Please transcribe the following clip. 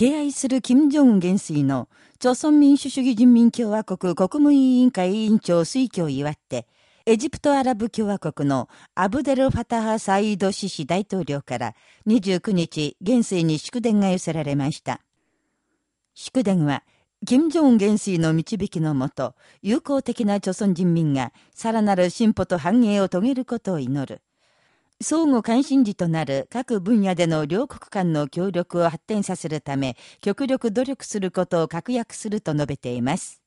敬愛する金正恩元帥の、朝鮮民主主義人民共和国国務委員会委員長推挙を祝って、エジプトアラブ共和国のアブデル・ファタハ・サイード・シシ大統領から29日、元帥に祝電が寄せられました。祝電は、金正恩元帥の導きのもと、友好的な朝鮮人民がさらなる進歩と繁栄を遂げることを祈る。相互関心事となる各分野での両国間の協力を発展させるため、極力努力することを確約すると述べています。